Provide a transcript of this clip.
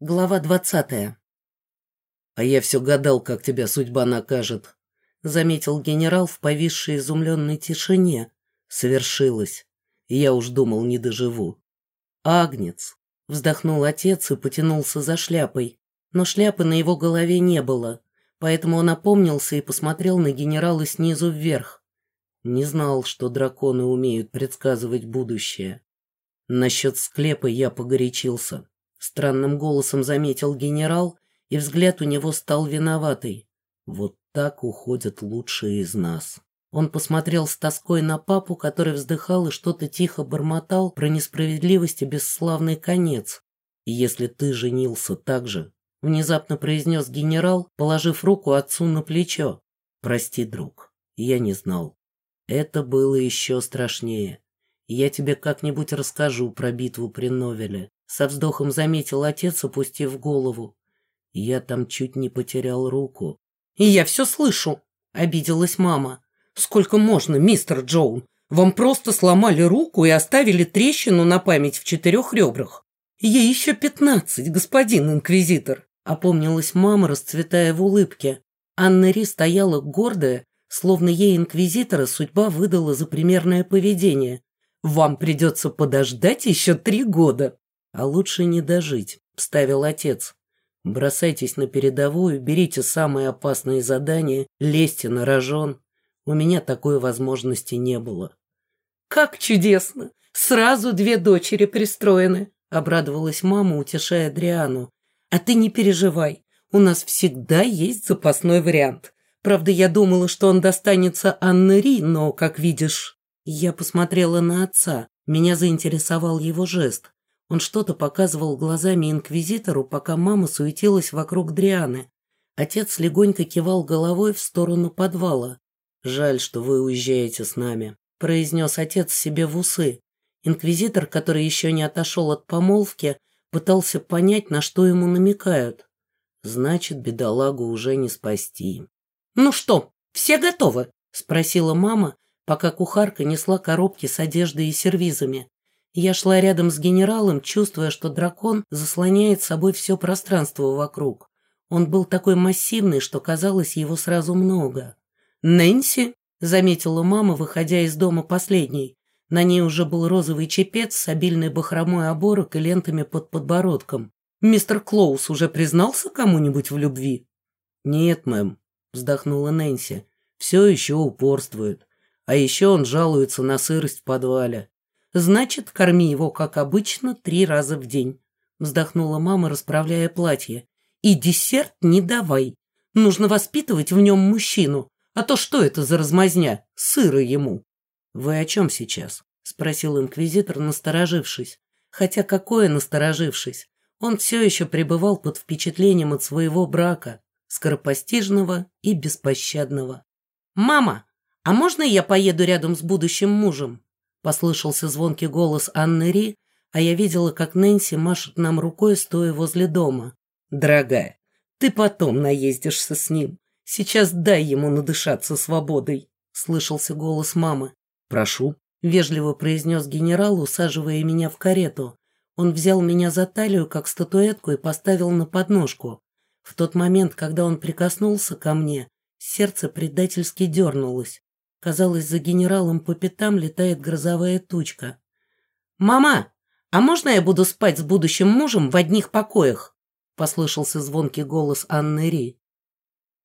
Глава двадцатая. «А я все гадал, как тебя судьба накажет», — заметил генерал в повисшей изумленной тишине. «Совершилось. Я уж думал, не доживу». «Агнец», — вздохнул отец и потянулся за шляпой. Но шляпы на его голове не было, поэтому он опомнился и посмотрел на генерала снизу вверх. Не знал, что драконы умеют предсказывать будущее. Насчет склепа я погорячился. Странным голосом заметил генерал, и взгляд у него стал виноватый. Вот так уходят лучшие из нас. Он посмотрел с тоской на папу, который вздыхал и что-то тихо бормотал про несправедливость и бесславный конец. Если ты женился так же, внезапно произнес генерал, положив руку отцу на плечо. Прости, друг, я не знал. Это было еще страшнее. Я тебе как-нибудь расскажу про битву при Новеле. Со вздохом заметил отец, опустив голову. Я там чуть не потерял руку. «И я все слышу», — обиделась мама. «Сколько можно, мистер Джоун? Вам просто сломали руку и оставили трещину на память в четырех ребрах. Ей еще пятнадцать, господин инквизитор», — опомнилась мама, расцветая в улыбке. Анна Ри стояла гордая, словно ей инквизитора судьба выдала за примерное поведение. «Вам придется подождать еще три года». «А лучше не дожить», — вставил отец. «Бросайтесь на передовую, берите самые опасные задания, лезьте на рожон. У меня такой возможности не было». «Как чудесно! Сразу две дочери пристроены!» — обрадовалась мама, утешая Дриану. «А ты не переживай, у нас всегда есть запасной вариант. Правда, я думала, что он достанется Анне Ри, но, как видишь...» Я посмотрела на отца. Меня заинтересовал его жест. Он что-то показывал глазами инквизитору, пока мама суетилась вокруг Дрианы. Отец легонько кивал головой в сторону подвала. «Жаль, что вы уезжаете с нами», — произнес отец себе в усы. Инквизитор, который еще не отошел от помолвки, пытался понять, на что ему намекают. Значит, бедолагу уже не спасти. «Ну что, все готовы?» — спросила мама, пока кухарка несла коробки с одеждой и сервизами. Я шла рядом с генералом, чувствуя, что дракон заслоняет собой все пространство вокруг. Он был такой массивный, что казалось его сразу много. «Нэнси!» — заметила мама, выходя из дома последней. На ней уже был розовый чепец с обильной бахромой оборок и лентами под подбородком. «Мистер Клоус уже признался кому-нибудь в любви?» «Нет, мэм», — вздохнула Нэнси. «Все еще упорствует. А еще он жалуется на сырость в подвале. Значит, корми его, как обычно, три раза в день. Вздохнула мама, расправляя платье. И десерт не давай. Нужно воспитывать в нем мужчину. А то что это за размазня? Сыро ему. Вы о чем сейчас? Спросил инквизитор, насторожившись. Хотя какое насторожившись? Он все еще пребывал под впечатлением от своего брака, скоропостижного и беспощадного. «Мама, а можно я поеду рядом с будущим мужем?» Послышался звонкий голос Анны Ри, а я видела, как Нэнси машет нам рукой, стоя возле дома. «Дорогая, ты потом наездишься с ним. Сейчас дай ему надышаться свободой», — слышался голос мамы. «Прошу», — вежливо произнес генерал, усаживая меня в карету. Он взял меня за талию, как статуэтку, и поставил на подножку. В тот момент, когда он прикоснулся ко мне, сердце предательски дернулось. Казалось, за генералом по пятам летает грозовая тучка. «Мама, а можно я буду спать с будущим мужем в одних покоях?» Послышался звонкий голос Анны Ри.